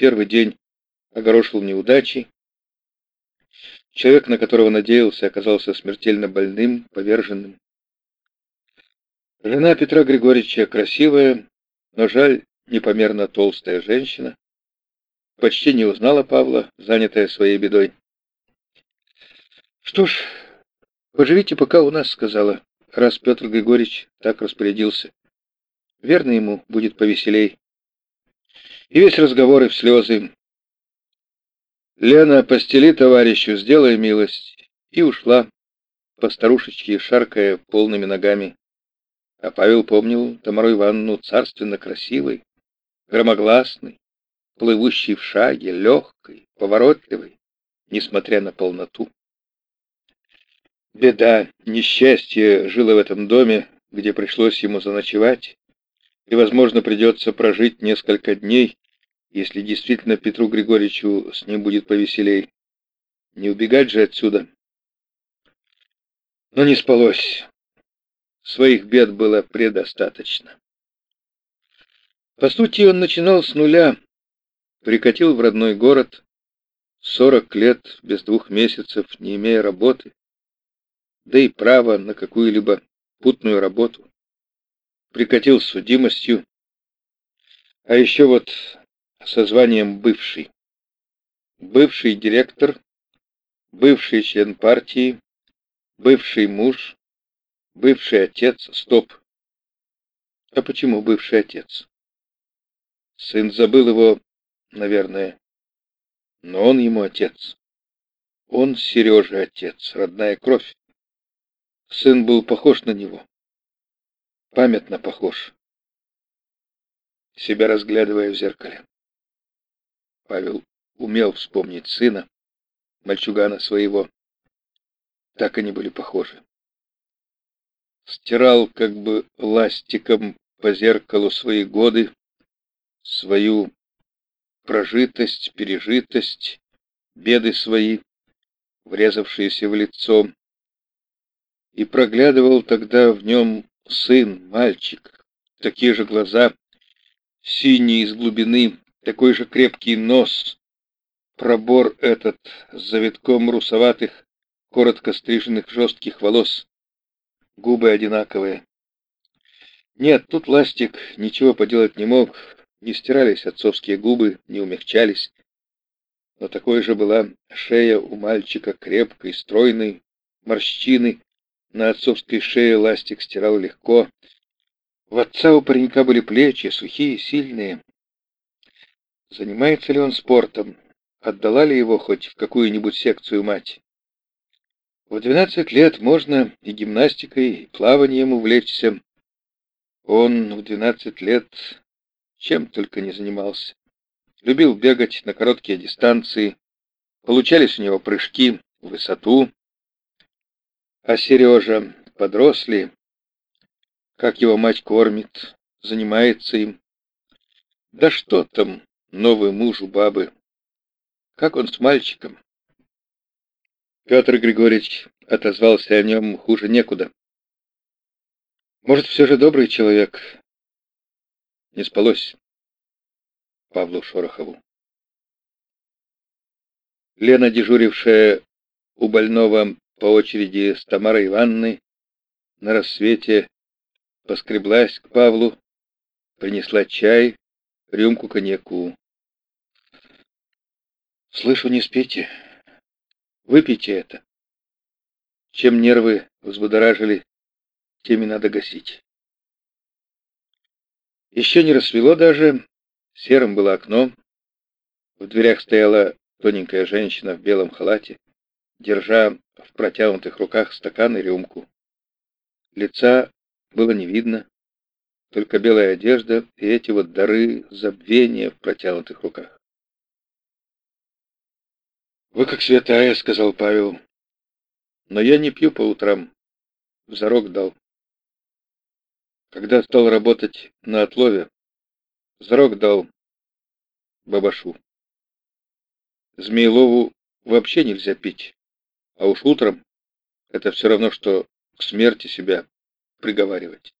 Первый день огорошил неудачей. Человек, на которого надеялся, оказался смертельно больным, поверженным. Жена Петра Григорьевича красивая, но жаль, непомерно толстая женщина. Почти не узнала Павла, занятая своей бедой. «Что ж, поживите пока у нас», — сказала, раз Петр Григорьевич так распорядился. «Верно ему будет повеселей». И весь разговор и в слезы. «Лена, постели товарищу, сделай милость», и ушла, по старушечке шаркая полными ногами. А Павел помнил Тамару Ивановну царственно красивой, громогласной, плывущей в шаге, легкой, поворотливой, несмотря на полноту. Беда, несчастье жило в этом доме, где пришлось ему заночевать, и, возможно, придется прожить несколько дней, если действительно Петру Григорьевичу с ним будет повеселей. Не убегать же отсюда. Но не спалось. Своих бед было предостаточно. По сути, он начинал с нуля, прикатил в родной город, сорок лет без двух месяцев, не имея работы, да и права на какую-либо путную работу. Прикатил с судимостью, а еще вот со званием бывший. Бывший директор, бывший член партии, бывший муж, Бывший отец, стоп. А почему бывший отец? Сын забыл его, наверное. Но он ему отец. Он Сереже отец, родная кровь. Сын был похож на него. Памятно похож. Себя разглядывая в зеркале. Павел умел вспомнить сына, мальчугана своего. Так они были похожи. Стирал как бы ластиком по зеркалу свои годы, свою прожитость, пережитость, беды свои, врезавшиеся в лицо, и проглядывал тогда в нем сын, мальчик, такие же глаза, синие из глубины, такой же крепкий нос, пробор этот с завитком русоватых, коротко стриженных жестких волос, губы одинаковые. Нет, тут ластик ничего поделать не мог, не стирались отцовские губы, не умягчались. Но такой же была шея у мальчика крепкой, стройной, морщины. На отцовской шее ластик стирал легко. В отца у паренька были плечи, сухие, сильные. Занимается ли он спортом? Отдала ли его хоть в какую-нибудь секцию мать? В двенадцать лет можно и гимнастикой, и плаванием увлечься. Он в двенадцать лет чем только не занимался. Любил бегать на короткие дистанции, получались у него прыжки в высоту. А Сережа, подрос ли, как его мать кормит, занимается им. Да что там, новый муж у бабы, как он с мальчиком. Петр Григорьевич отозвался о нем хуже некуда. Может, все же добрый человек. Не спалось Павлу Шорохову. Лена, дежурившая у больного по очереди с Тамарой Ивановной, на рассвете поскреблась к Павлу, принесла чай, рюмку коньяку. «Слышу, не спите?» Выпейте это. Чем нервы взбудоражили, теми надо гасить. Еще не рассвело даже, серым было окно. В дверях стояла тоненькая женщина в белом халате, держа в протянутых руках стакан и рюмку. Лица было не видно, только белая одежда и эти вот дары забвения в протянутых руках. «Вы как святая», — сказал Павел. «Но я не пью по утрам. Зарок дал. Когда стал работать на отлове, зарок дал бабашу. Змеелову вообще нельзя пить, а уж утром это все равно, что к смерти себя приговаривать.